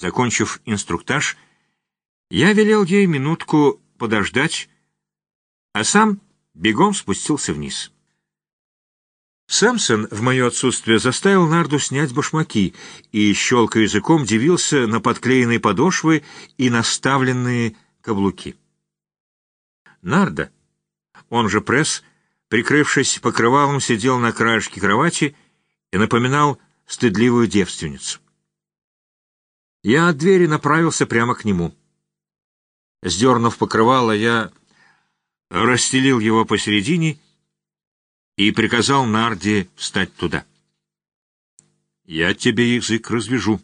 Закончив инструктаж, я велел ей минутку подождать, а сам бегом спустился вниз. Сэмсон в мое отсутствие заставил Нарду снять башмаки и, щелкая языком, дивился на подклеенные подошвы и наставленные каблуки. Нарда, он же пресс, прикрывшись покрывалом, сидел на краешке кровати и напоминал стыдливую девственницу. Я от двери направился прямо к нему. Сдернув покрывало, я расстелил его посередине и приказал Нарде встать туда. «Я тебе язык развяжу.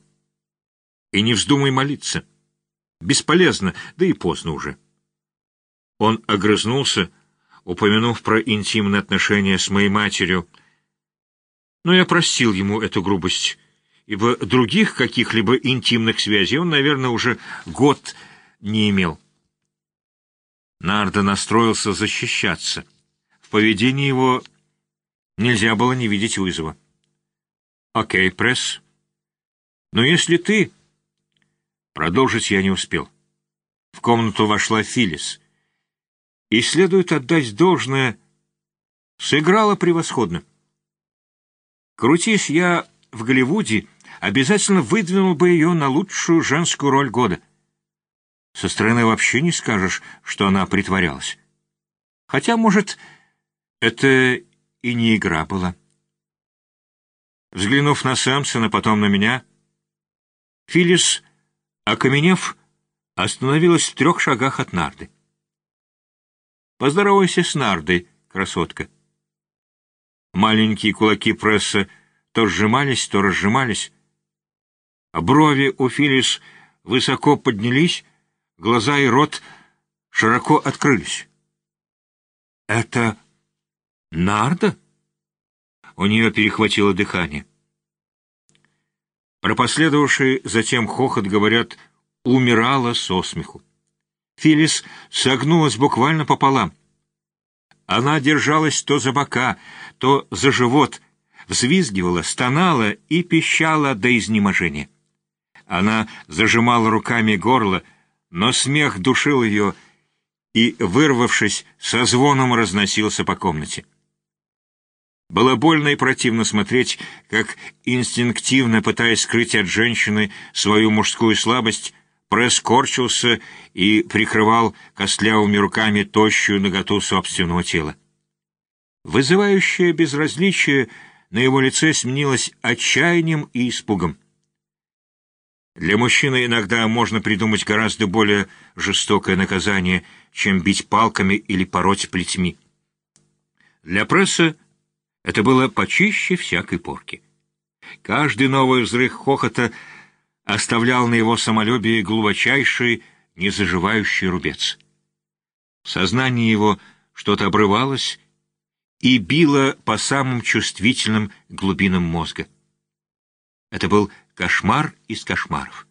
И не вздумай молиться. Бесполезно, да и поздно уже». Он огрызнулся, упомянув про интимные отношения с моей матерью, но я простил ему эту грубость, ибо других каких-либо интимных связей он, наверное, уже год не имел. Нарда настроился защищаться. В поведении его Нельзя было не видеть вызова. «Окей, пресс. Но если ты...» Продолжить я не успел. В комнату вошла Филлис. И следует отдать должное, сыграла превосходно. Крутись я в Голливуде, обязательно выдвинул бы ее на лучшую женскую роль года. Со стороны вообще не скажешь, что она притворялась. Хотя, может, это и не игра была. Взглянув на Сэмпсона, потом на меня, Филлис, окаменев, остановилась в трех шагах от нарды. «Поздоровайся с нардой, красотка». Маленькие кулаки пресса то сжимались, то разжимались. А брови у Филлис высоко поднялись, глаза и рот широко открылись. «Это Нарда? У нее перехватило дыхание. Про последовавший затем хохот, говорят, умирала со смеху. Филис согнулась буквально пополам. Она держалась то за бока, то за живот, взвизгивала, стонала и пищала до изнеможения. Она зажимала руками горло, но смех душил ее и, вырвавшись, со звоном разносился по комнате. Было больно и противно смотреть, как, инстинктивно пытаясь скрыть от женщины свою мужскую слабость, пресс корчился и прикрывал костлявыми руками тощую наготу собственного тела. Вызывающее безразличие на его лице сменилось отчаянием и испугом. Для мужчины иногда можно придумать гораздо более жестокое наказание, чем бить палками или пороть плетьми. Для пресса это было почище всякой порки. Каждый новый взрыв хохота оставлял на его самолюбии глубочайший, незаживающий рубец. В сознании его что-то обрывалось и било по самым чувствительным глубинам мозга. Это был кошмар из кошмаров.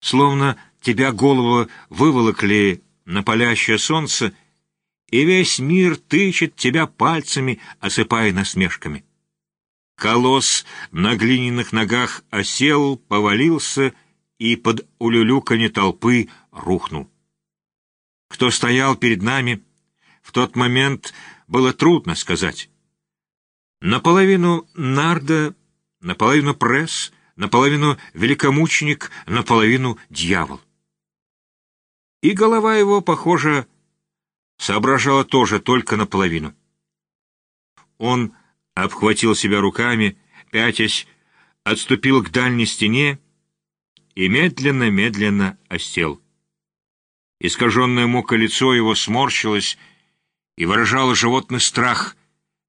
Словно тебя голову выволокли на палящее солнце — и весь мир тычет тебя пальцами, осыпая насмешками. Колосс на глиняных ногах осел, повалился и под улюлюканье толпы рухнул. Кто стоял перед нами, в тот момент было трудно сказать. Наполовину нарда, наполовину пресс, наполовину великомученик, наполовину дьявол. И голова его, похоже, соображала тоже только наполовину. Он обхватил себя руками, пятясь, отступил к дальней стене и медленно-медленно осел. Искаженное мука лицо его сморщилось и выражало животный страх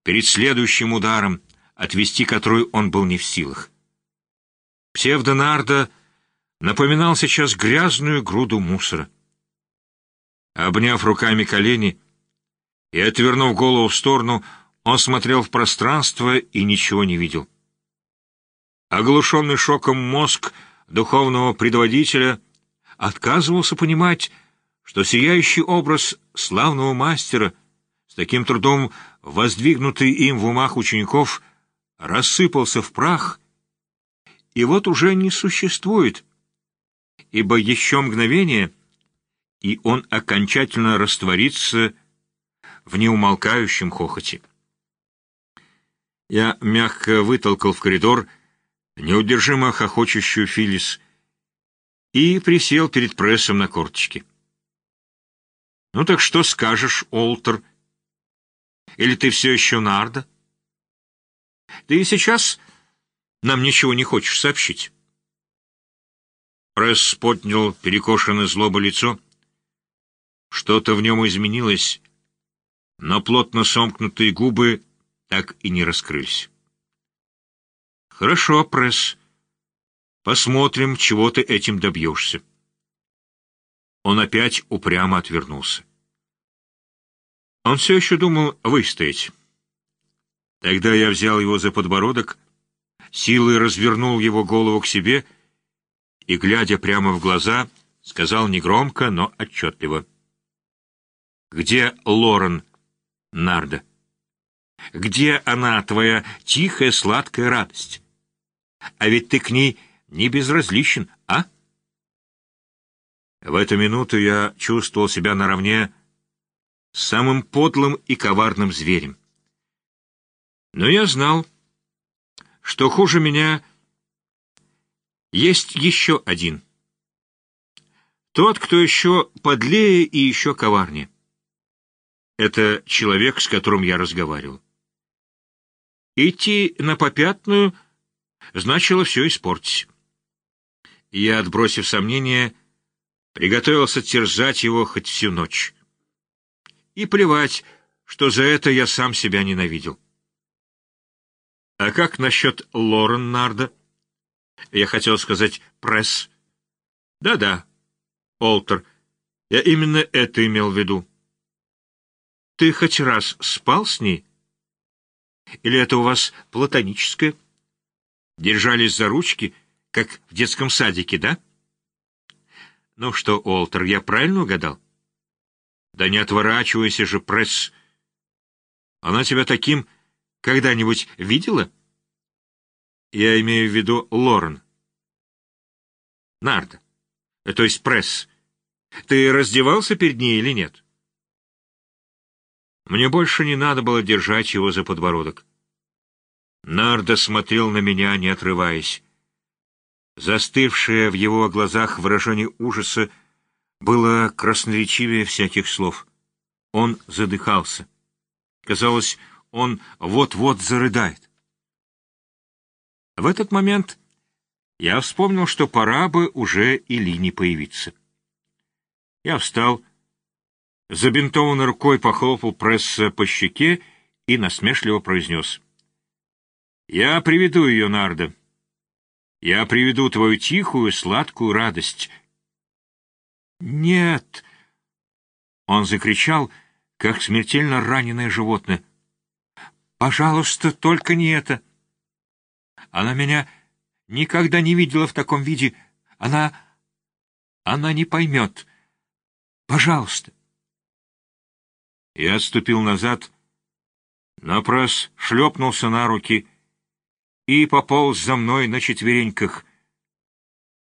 перед следующим ударом, отвести который он был не в силах. Псевдонарда напоминал сейчас грязную груду мусора. Обняв руками колени и отвернув голову в сторону, он смотрел в пространство и ничего не видел. Оглушенный шоком мозг духовного предводителя отказывался понимать, что сияющий образ славного мастера, с таким трудом воздвигнутый им в умах учеников, рассыпался в прах, и вот уже не существует — ибо еще мгновение, и он окончательно растворится в неумолкающем хохоте. Я мягко вытолкал в коридор неудержимо хохочущую Филис и присел перед прессом на корточки. «Ну так что скажешь, Олтер? Или ты все еще нарда? Ты и сейчас нам ничего не хочешь сообщить?» Пресс поднял перекошенное злобо лицо. Что-то в нем изменилось, но плотно сомкнутые губы так и не раскрылись. «Хорошо, пресс. Посмотрим, чего ты этим добьешься». Он опять упрямо отвернулся. Он все еще думал выстоять. Тогда я взял его за подбородок, силой развернул его голову к себе и, глядя прямо в глаза, сказал негромко, но отчетливо. «Где Лорен, Нарда? Где она, твоя тихая сладкая радость? А ведь ты к ней не безразличен, а?» В эту минуту я чувствовал себя наравне с самым подлым и коварным зверем. Но я знал, что хуже меня есть еще один. Тот, кто еще подлее и еще коварнее. Это человек, с которым я разговаривал. Идти на попятную значило все испортить. Я, отбросив сомнения, приготовился терзать его хоть всю ночь. И плевать, что за это я сам себя ненавидел. А как насчет Лорен Нарда? Я хотел сказать пресс. Да-да, Олтер, я именно это имел в виду. Ты хоть раз спал с ней? Или это у вас платоническое? Держались за ручки, как в детском садике, да? Ну что, Олтер, я правильно угадал? Да не отворачивайся же, пресс. Она тебя таким когда-нибудь видела? Я имею в виду Лорен. Нарда. То есть пресс. Ты раздевался перед ней или нет? Мне больше не надо было держать его за подбородок. Нарда смотрел на меня, не отрываясь. Застывшее в его глазах выражение ужаса было красноречивее всяких слов. Он задыхался. Казалось, он вот-вот зарыдает. В этот момент я вспомнил, что пора бы уже и Лине появиться. Я встал, забинтованной рукой похлопал пресса по щеке и насмешливо произнес. «Я приведу ее, Нарда. Я приведу твою тихую, сладкую радость, «Нет!» Он закричал, как смертельно раненое животное. «Пожалуйста, только не это! Она меня никогда не видела в таком виде. Она... она не поймет. Пожалуйста!» Я отступил назад, напрос шлепнулся на руки и пополз за мной на четвереньках.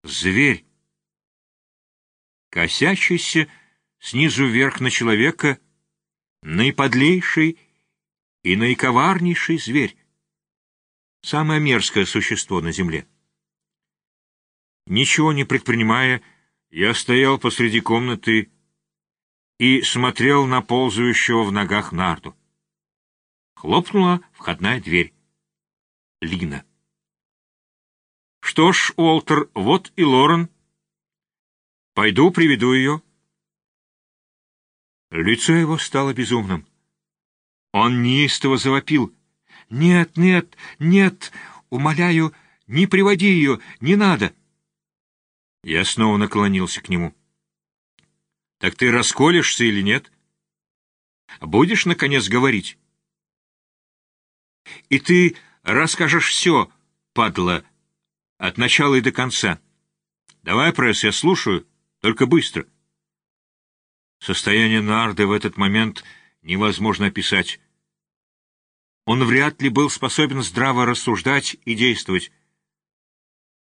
Зверь косящийся снизу вверх на человека, наиподлейший и наиковарнейший зверь, самое мерзкое существо на земле. Ничего не предпринимая, я стоял посреди комнаты и смотрел на ползающего в ногах нарду. Хлопнула входная дверь. Лина. Что ж, Уолтер, вот и Лорен — Пойду приведу ее. Лицо его стало безумным. Он неистово завопил. «Нет, нет, нет! Умоляю, не приводи ее, не надо!» Я снова наклонился к нему. «Так ты расколешься или нет? Будешь, наконец, говорить?» «И ты расскажешь все, падла, от начала и до конца. Давай, пресс, я слушаю». Только быстро. Состояние Нарды в этот момент невозможно описать. Он вряд ли был способен здраво рассуждать и действовать.